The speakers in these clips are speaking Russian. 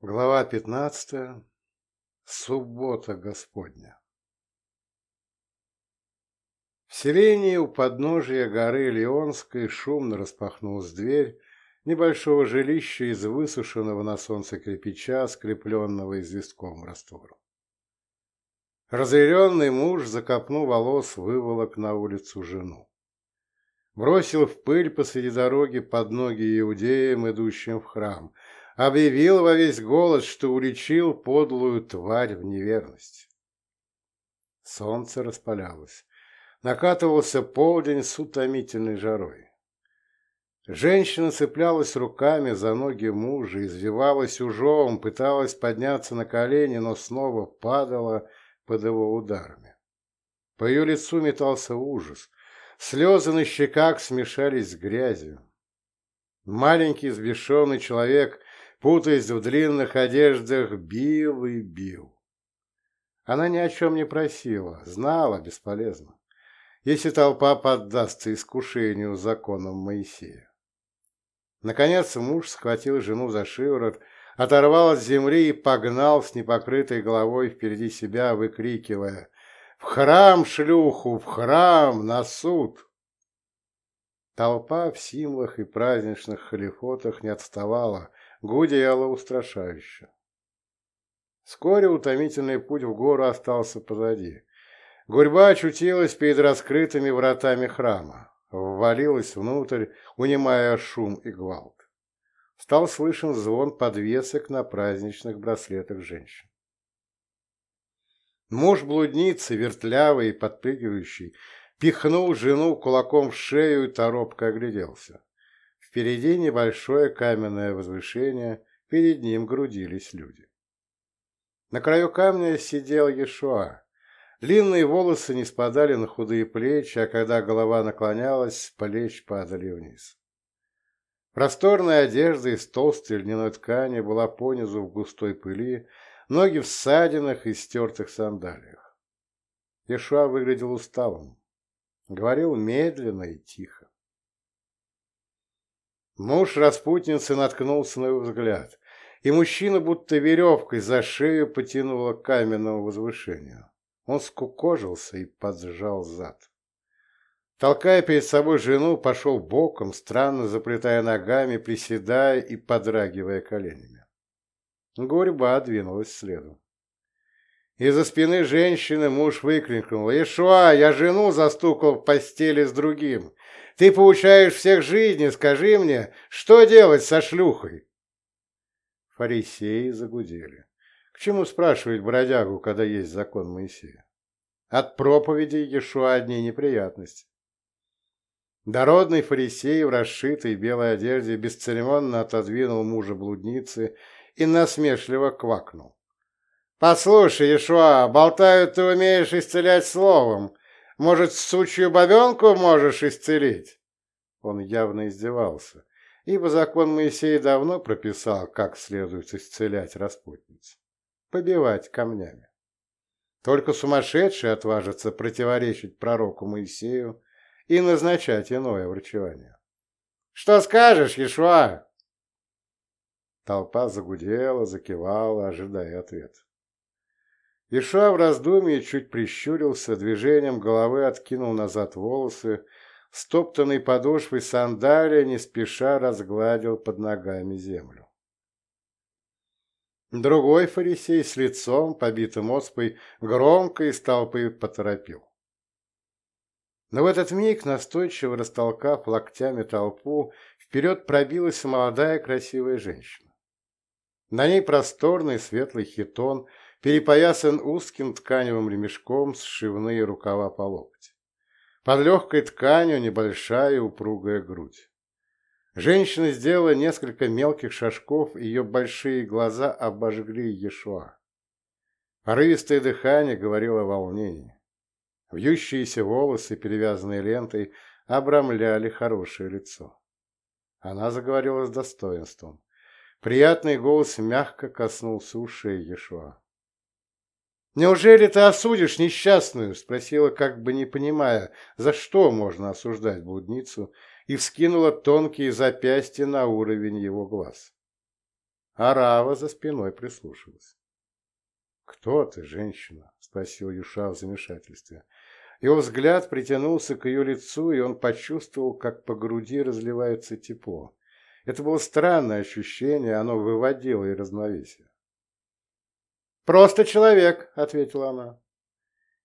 Глава пятнадцатая. Суббота Господня. В селении у подножия горы Леонской шумно распахнулась дверь небольшого жилища из высушенного на солнце кирпича, скрепленного известком раствором. Разъяренный муж, закопнув волос, выволок на улицу жену. Бросил в пыль посреди дороги под ноги иудеям, идущим в храм – объявил во весь голос, что уличил подлую тварь в неверности. Солнце распалялось. Накатывался полдень с утомительной жарой. Женщина цеплялась руками за ноги мужа, извивалась ужом, пыталась подняться на колени, но снова падала под его ударами. По ее лицу метался ужас. Слезы на щеках смешались с грязью. Маленький взбешенный человек путаясь в длинных одеждах, бил и бил. Она ни о чем не просила, знала бесполезно, если толпа поддастся искушению законом Моисея. Наконец муж схватил жену за шиворот, оторвал от земли и погнал с непокрытой головой впереди себя, выкрикивая «В храм, шлюху! В храм! На суд!» Толпа в символах и праздничных халифотах не отставала, гудела устрашающе. Вскоре утомительный путь в гору остался позади. Гурьба очутилась перед раскрытыми вратами храма, ввалилась внутрь, унимая шум и гвалт. Стал слышен звон подвесок на праздничных браслетах женщин. Муж блудницы, вертлявый и подпрыгивающий, пихнул жену кулаком в шею и торопко огляделся. Впереди небольшое каменное возвышение, перед ним грудились люди. На краю камня сидел Ешуа. Длинные волосы не спадали на худые плечи, а когда голова наклонялась, плечи падали вниз. Просторная одежда из толстой льняной ткани была понизу в густой пыли, ноги в ссадинах и стертых сандалиях. Ешуа выглядел усталым. Говорил медленно и тихо. Муж распутницы наткнулся на его взгляд, и мужчина будто веревкой за шею потянуло к каменному возвышению. Он скукожился и поджал зад. Толкая перед собой жену, пошел боком, странно заплетая ногами, приседая и подрагивая коленями. Горьба двинулась следом. Из-за спины женщины муж выкрикнул «Ишуа, я жену застукал в постели с другим! Ты получаешь всех жизни, скажи мне, что делать со шлюхой?» Фарисеи загудели. К чему спрашивать бродягу, когда есть закон Моисея? От проповеди Ешуа одни неприятности. Дородный фарисей в расшитой белой одежде бесцеремонно отодвинул мужа блудницы и насмешливо квакнул. «Послушай, Ешуа, болтают, ты умеешь исцелять словом. Может, сучью бабенку можешь исцелить?» Он явно издевался, ибо закон Моисея давно прописал, как следует исцелять распутниц. Побивать камнями. Только сумасшедший отважится противоречить пророку Моисею и назначать иное врачевание. «Что скажешь, Ешуа?» Толпа загудела, закивала, ожидая ответа. Иша в раздумье чуть прищурился, движением головы откинул назад волосы, стоптанной подошвой сандалия не спеша разгладил под ногами землю. Другой фарисей с лицом, побитым оспой, громко из толпы поторопил. Но в этот миг, настойчиво растолкав локтями толпу, вперед пробилась молодая красивая женщина. На ней просторный светлый хитон – перепоясан узким тканевым ремешком сшивные рукава по локти. Под легкой тканью небольшая упругая грудь. Женщина сделала несколько мелких шажков, и ее большие глаза обожгли Ешуа. Порывистое дыхание говорило о волнении. Вьющиеся волосы, перевязанные лентой, обрамляли хорошее лицо. Она заговорила с достоинством. Приятный голос мягко коснулся ушей Ешуа. «Неужели ты осудишь несчастную?» – спросила, как бы не понимая, за что можно осуждать блудницу, и вскинула тонкие запястья на уровень его глаз. а Рава за спиной прислушалась. «Кто ты, женщина?» — спросил Юша в замешательстве. Его взгляд притянулся к ее лицу, и он почувствовал, как по груди разливается тепло. Это было странное ощущение, оно выводило и равновесие. «Просто человек», — ответила она.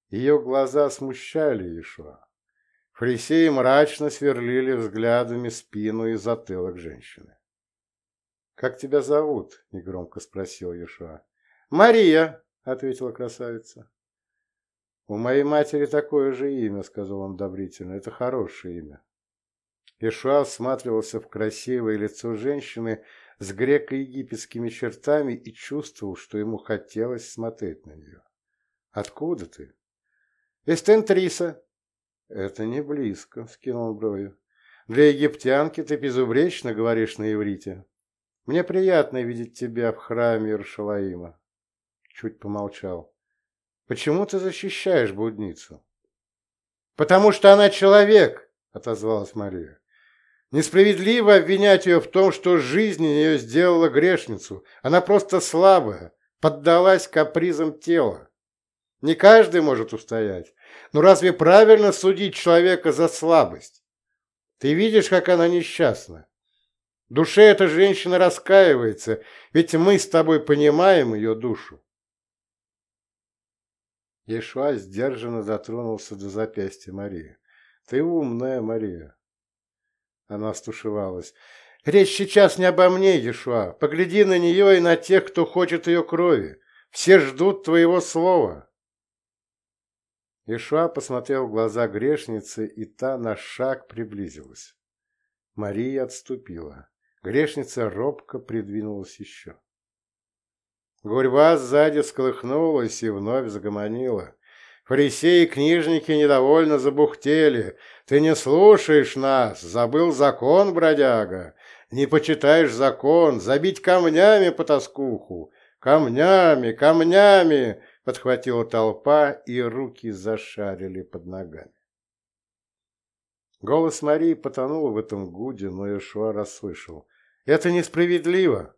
Ее глаза смущали Иешуа. Фарисеи мрачно сверлили взглядами спину и затылок женщины. «Как тебя зовут?» — негромко спросил Иешуа. «Мария», — ответила красавица. «У моей матери такое же имя», — сказал он одобрительно. «Это хорошее имя». Ишуа всматривался в красивое лицо женщины с греко-египетскими чертами и чувствовал, что ему хотелось смотреть на нее. «Откуда ты?» «Эстентриса». «Это не близко», — скинул брови. «Для египтянки ты безупречно говоришь на иврите. Мне приятно видеть тебя в храме Иерушалаима». Чуть помолчал. «Почему ты защищаешь блудницу?» «Потому что она человек», — отозвалась Мария. Несправедливо обвинять ее в том, что жизнь ее сделала грешницу. Она просто слабая, поддалась капризам тела. Не каждый может устоять. Но разве правильно судить человека за слабость? Ты видишь, как она несчастна. Душе эта женщина раскаивается, ведь мы с тобой понимаем ее душу. Ешуа сдержанно дотронулся до запястья Марии. Ты умная, Мария. Она стушевалась. «Речь сейчас не обо мне, Ешуа. Погляди на нее и на тех, кто хочет ее крови. Все ждут твоего слова». Ишуа посмотрел в глаза грешницы, и та на шаг приблизилась. Мария отступила. Грешница робко придвинулась еще. Гурьба сзади сколыхнулась и вновь загомонила. Фарисеи и книжники недовольно забухтели. «Ты не слушаешь нас! Забыл закон, бродяга! Не почитаешь закон! Забить камнями по тоскуху! Камнями, камнями!» Подхватила толпа, и руки зашарили под ногами. Голос Марии потонул в этом гуде, но Ишуа расслышал. «Это несправедливо!»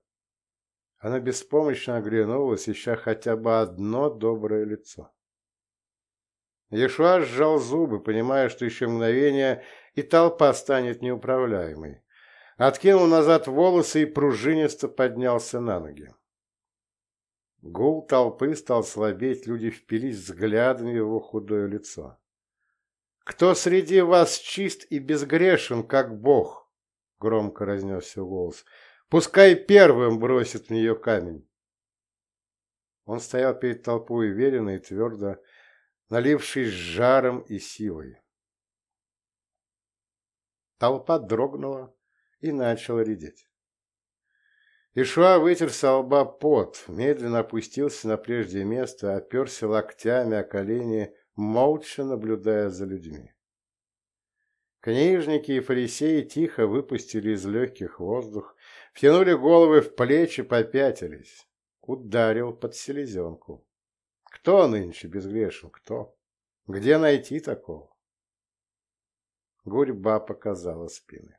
Она беспомощно оглянулась, ища хотя бы одно доброе лицо. Ешуа сжал зубы, понимая, что еще мгновение, и толпа станет неуправляемой. Откинул назад волосы и пружинисто поднялся на ноги. Гул толпы стал слабеть, люди впились взглядами в его худое лицо. «Кто среди вас чист и безгрешен, как Бог?» — громко разнесся голос. «Пускай первым бросит в нее камень». Он стоял перед толпой уверенно и твердо, налившись жаром и силой. Толпа дрогнула и начала редеть. Ишуа вытер со лба пот, медленно опустился на прежнее место, оперся локтями о колени, молча наблюдая за людьми. Книжники и фарисеи тихо выпустили из легких воздух, втянули головы в плечи, попятились. Ударил под селезенку. Кто нынче безгрешен? Кто? Где найти такого? Гурьба показала спины.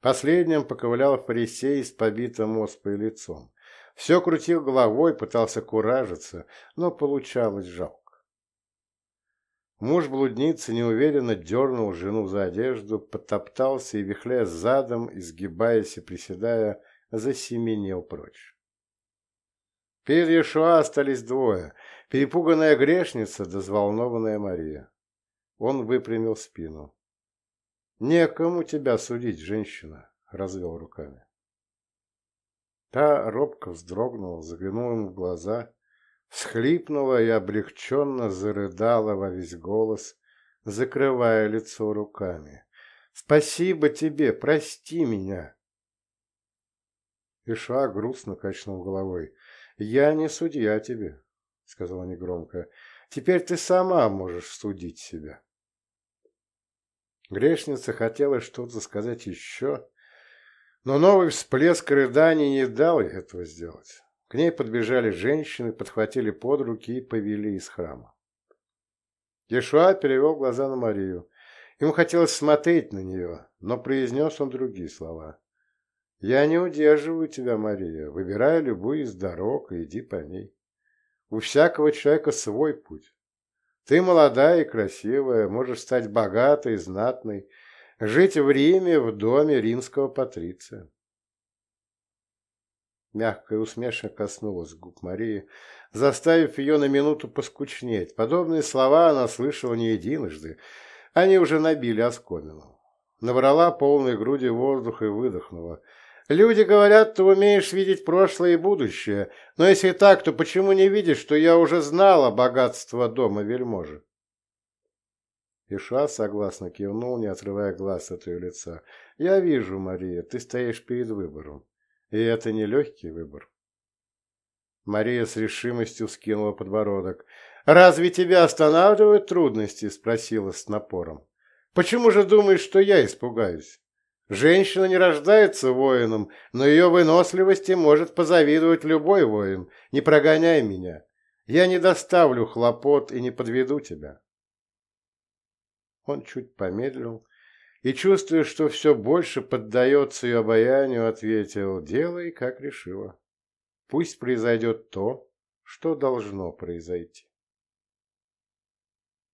Последним поковылял фарисей с побитым оспой лицом. Все крутил головой, пытался куражиться, но получалось жалко. Муж блудницы неуверенно дернул жену за одежду, потоптался и, вихляя задом, изгибаясь и приседая, засеменил прочь. Перед Иешуа остались двое – перепуганная грешница да взволнованная Мария. Он выпрямил спину. «Некому тебя судить, женщина», – развел руками. Та робко вздрогнула, заглянула ему в глаза, всхлипнула и облегченно зарыдала во весь голос, закрывая лицо руками. «Спасибо тебе, прости меня!» Иша грустно качнул головой. «Я не судья тебе», — сказала негромко. «Теперь ты сама можешь судить себя». Грешница хотела что-то сказать еще, но новый всплеск рыданий не дал ей этого сделать. К ней подбежали женщины, подхватили под руки и повели из храма. Ешуа перевел глаза на Марию. Ему хотелось смотреть на нее, но произнес он другие слова. Я не удерживаю тебя, Мария. Выбирай любую из дорог и иди по ней. У всякого человека свой путь. Ты молодая и красивая, можешь стать богатой, знатной, жить в Риме в доме римского патриция. Мягкая усмешка коснулась губ Марии, заставив ее на минуту поскучнеть. Подобные слова она слышала не единожды. Они уже набили оскомину. Набрала полной груди воздуха и выдохнула. «Люди говорят, ты умеешь видеть прошлое и будущее, но если так, то почему не видишь, что я уже знала богатство дома вельможи?» Иша согласно кивнул, не отрывая глаз от ее лица. «Я вижу, Мария, ты стоишь перед выбором. И это не легкий выбор. Мария с решимостью скинула подбородок. «Разве тебя останавливают трудности?» – спросила с напором. «Почему же думаешь, что я испугаюсь? Женщина не рождается воином, но ее выносливости может позавидовать любой воин. Не прогоняй меня. Я не доставлю хлопот и не подведу тебя». Он чуть помедлил, и, чувствуя, что все больше поддается ее обаянию, ответил «Делай, как решила. Пусть произойдет то, что должно произойти».